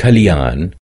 كاليان